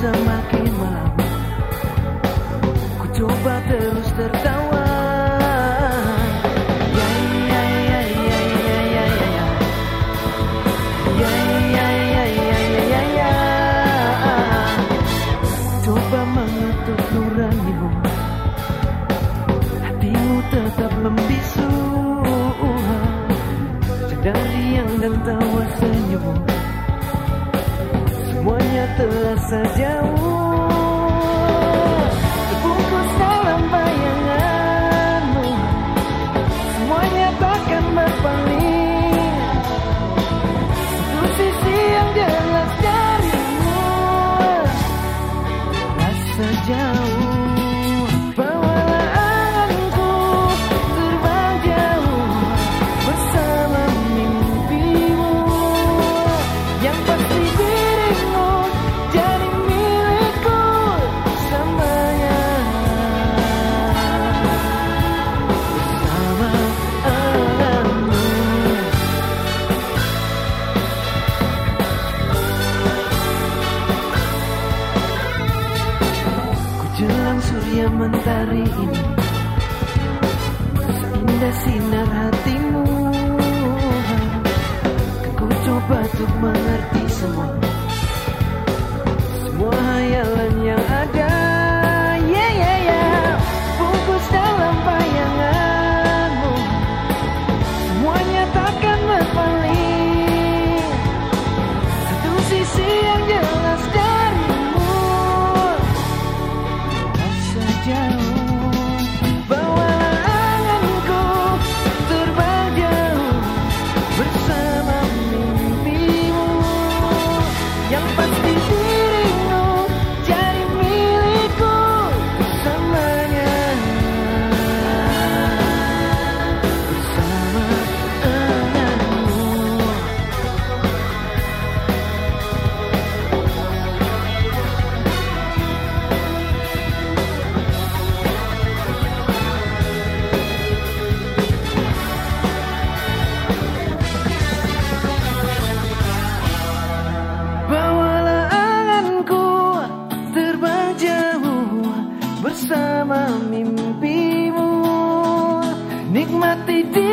semakin Semuanya terasa jauh Terbungkus dalam bayanganmu Semuanya takkan berpaling Satu sisi yang jelas darimu. Rasa jauh Jelang surya mentari ini. Seindah sinar hati bersama mimpimu. Nikmati dia